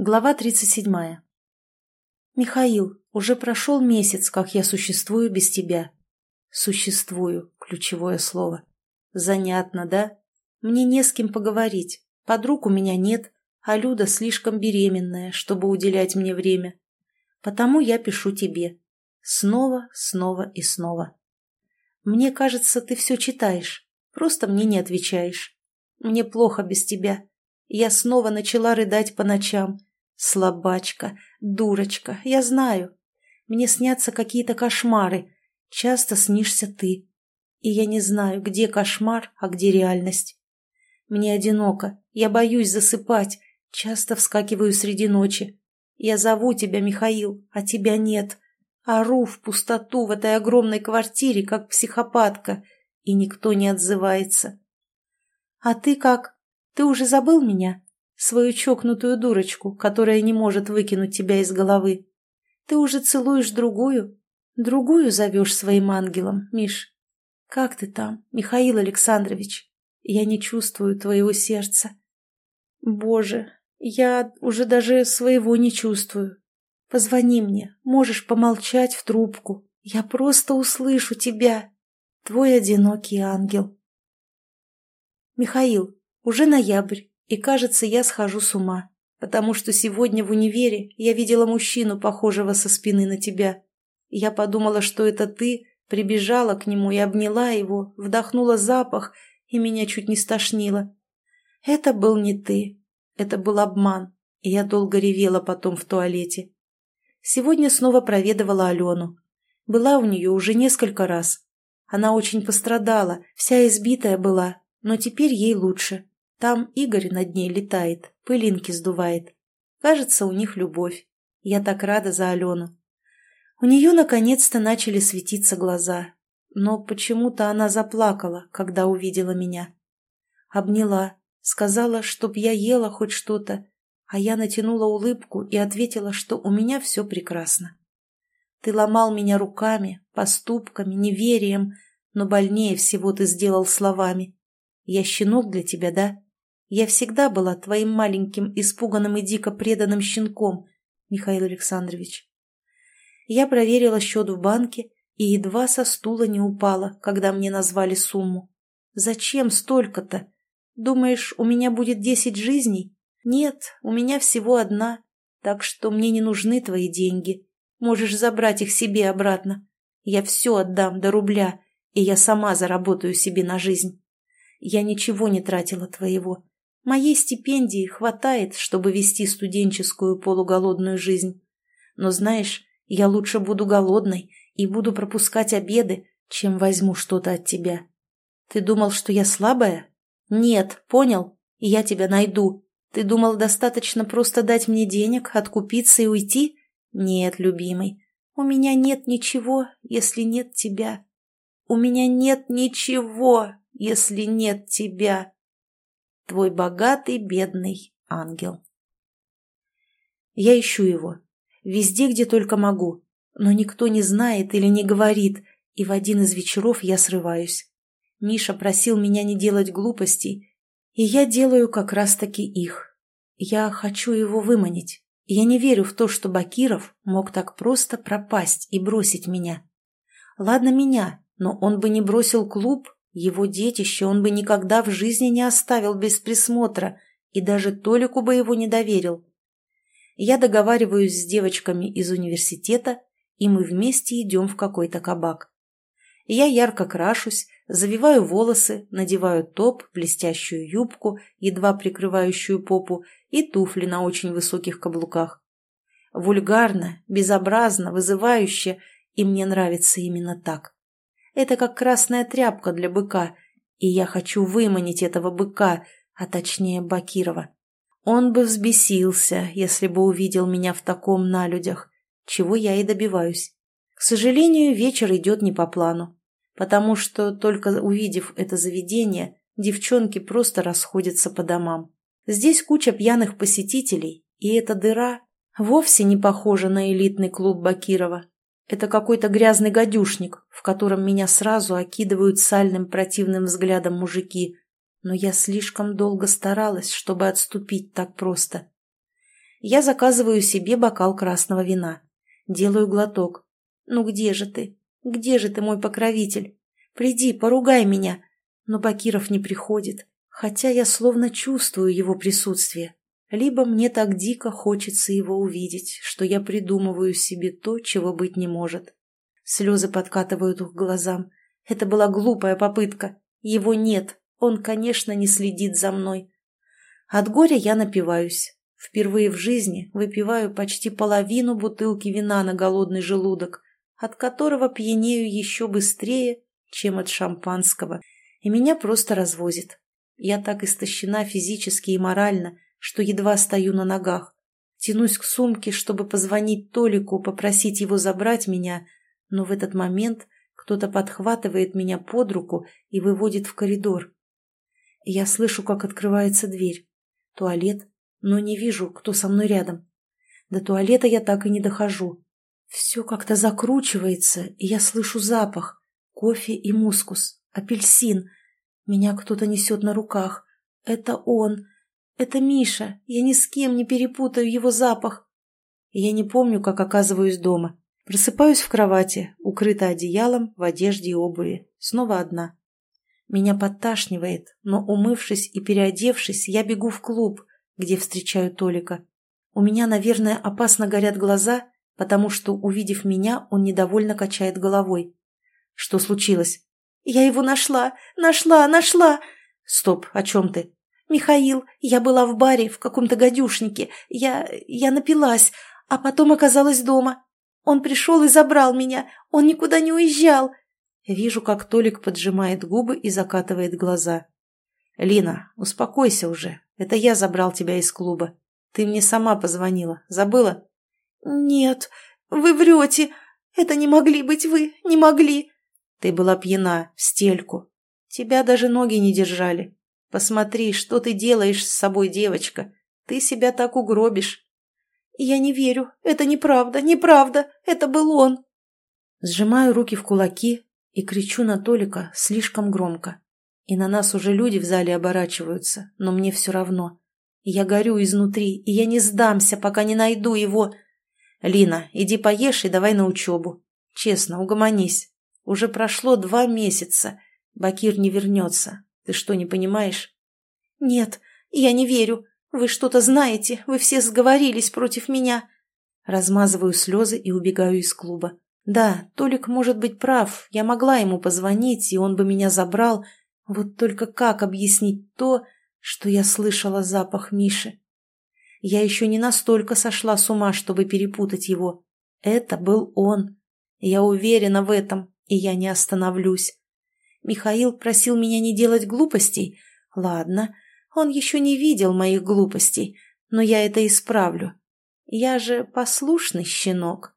Глава 37. «Михаил, уже прошел месяц, как я существую без тебя». «Существую» — ключевое слово. «Занятно, да? Мне не с кем поговорить. Подруг у меня нет, а Люда слишком беременная, чтобы уделять мне время. Потому я пишу тебе. Снова, снова и снова. Мне кажется, ты все читаешь, просто мне не отвечаешь. Мне плохо без тебя. Я снова начала рыдать по ночам» Слабачка, дурочка, я знаю. Мне снятся какие-то кошмары. Часто снишься ты. И я не знаю, где кошмар, а где реальность. Мне одиноко, я боюсь засыпать, часто вскакиваю среди ночи. Я зову тебя, Михаил, а тебя нет. Ору в пустоту в этой огромной квартире, как психопатка, и никто не отзывается. А ты как? Ты уже забыл меня? Свою чокнутую дурочку, которая не может выкинуть тебя из головы. Ты уже целуешь другую, другую зовешь своим ангелом, Миш. Как ты там, Михаил Александрович? Я не чувствую твоего сердца. Боже, я уже даже своего не чувствую. Позвони мне, можешь помолчать в трубку. Я просто услышу тебя. Твой одинокий ангел. Михаил, уже ноябрь. И кажется, я схожу с ума, потому что сегодня в универе я видела мужчину, похожего со спины на тебя. Я подумала, что это ты, прибежала к нему и обняла его, вдохнула запах, и меня чуть не стошнило. Это был не ты, это был обман, и я долго ревела потом в туалете. Сегодня снова проведывала Алену. Была у нее уже несколько раз. Она очень пострадала, вся избитая была, но теперь ей лучше. Там Игорь над ней летает, пылинки сдувает. Кажется, у них любовь. Я так рада за Алену. У нее наконец-то начали светиться глаза. Но почему-то она заплакала, когда увидела меня. Обняла, сказала, чтоб я ела хоть что-то, а я натянула улыбку и ответила, что у меня все прекрасно. Ты ломал меня руками, поступками, неверием, но больнее всего ты сделал словами. Я щенок для тебя, да? Я всегда была твоим маленьким, испуганным и дико преданным щенком, Михаил Александрович. Я проверила счет в банке и едва со стула не упала, когда мне назвали сумму. Зачем столько-то? Думаешь, у меня будет десять жизней? Нет, у меня всего одна, так что мне не нужны твои деньги. Можешь забрать их себе обратно. Я все отдам до рубля, и я сама заработаю себе на жизнь. Я ничего не тратила твоего. Моей стипендии хватает, чтобы вести студенческую полуголодную жизнь. Но знаешь, я лучше буду голодной и буду пропускать обеды, чем возьму что-то от тебя. Ты думал, что я слабая? Нет, понял? Я тебя найду. Ты думал, достаточно просто дать мне денег, откупиться и уйти? Нет, любимый, у меня нет ничего, если нет тебя. У меня нет ничего, если нет тебя твой богатый бедный ангел. Я ищу его. Везде, где только могу. Но никто не знает или не говорит, и в один из вечеров я срываюсь. Миша просил меня не делать глупостей, и я делаю как раз-таки их. Я хочу его выманить. Я не верю в то, что Бакиров мог так просто пропасть и бросить меня. Ладно меня, но он бы не бросил клуб его детище он бы никогда в жизни не оставил без присмотра и даже Толику бы его не доверил. Я договариваюсь с девочками из университета, и мы вместе идем в какой-то кабак. Я ярко крашусь, завиваю волосы, надеваю топ, блестящую юбку, едва прикрывающую попу, и туфли на очень высоких каблуках. Вульгарно, безобразно, вызывающе, и мне нравится именно так. Это как красная тряпка для быка, и я хочу выманить этого быка, а точнее Бакирова. Он бы взбесился, если бы увидел меня в таком на людях, чего я и добиваюсь. К сожалению, вечер идет не по плану, потому что, только увидев это заведение, девчонки просто расходятся по домам. Здесь куча пьяных посетителей, и эта дыра вовсе не похожа на элитный клуб Бакирова. Это какой-то грязный гадюшник, в котором меня сразу окидывают сальным противным взглядом мужики. Но я слишком долго старалась, чтобы отступить так просто. Я заказываю себе бокал красного вина. Делаю глоток. «Ну где же ты? Где же ты, мой покровитель? Приди, поругай меня!» Но Бакиров не приходит, хотя я словно чувствую его присутствие. Либо мне так дико хочется его увидеть, что я придумываю себе то, чего быть не может. Слезы подкатывают к глазам. Это была глупая попытка. Его нет. Он, конечно, не следит за мной. От горя я напиваюсь. Впервые в жизни выпиваю почти половину бутылки вина на голодный желудок, от которого пьянею еще быстрее, чем от шампанского, и меня просто развозит. Я так истощена физически и морально, что едва стою на ногах. Тянусь к сумке, чтобы позвонить Толику, попросить его забрать меня, но в этот момент кто-то подхватывает меня под руку и выводит в коридор. Я слышу, как открывается дверь. Туалет, но не вижу, кто со мной рядом. До туалета я так и не дохожу. Все как-то закручивается, и я слышу запах. Кофе и мускус, апельсин. Меня кто-то несет на руках. Это он. Это Миша. Я ни с кем не перепутаю его запах. Я не помню, как оказываюсь дома. Просыпаюсь в кровати, укрыта одеялом, в одежде и обуви. Снова одна. Меня подташнивает, но, умывшись и переодевшись, я бегу в клуб где встречаю Толика. У меня, наверное, опасно горят глаза, потому что, увидев меня, он недовольно качает головой. Что случилось? Я его нашла, нашла, нашла. Стоп, о чем ты? Михаил, я была в баре в каком-то гадюшнике. Я... я напилась, а потом оказалась дома. Он пришел и забрал меня. Он никуда не уезжал. Вижу, как Толик поджимает губы и закатывает глаза. «Лина, успокойся уже. Это я забрал тебя из клуба. Ты мне сама позвонила. Забыла?» «Нет, вы врете. Это не могли быть вы, не могли». «Ты была пьяна, в стельку. Тебя даже ноги не держали. Посмотри, что ты делаешь с собой, девочка. Ты себя так угробишь». «Я не верю. Это неправда, неправда. Это был он». Сжимаю руки в кулаки и кричу на Толика слишком громко. И на нас уже люди в зале оборачиваются, но мне все равно. Я горю изнутри, и я не сдамся, пока не найду его. Лина, иди поешь и давай на учебу. Честно, угомонись. Уже прошло два месяца. Бакир не вернется. Ты что, не понимаешь? Нет, я не верю. Вы что-то знаете, вы все сговорились против меня. Размазываю слезы и убегаю из клуба. Да, Толик может быть прав. Я могла ему позвонить, и он бы меня забрал, вот только как объяснить то, что я слышала запах Миши? Я еще не настолько сошла с ума, чтобы перепутать его. Это был он. Я уверена в этом, и я не остановлюсь. Михаил просил меня не делать глупостей. Ладно, он еще не видел моих глупостей, но я это исправлю. Я же послушный щенок.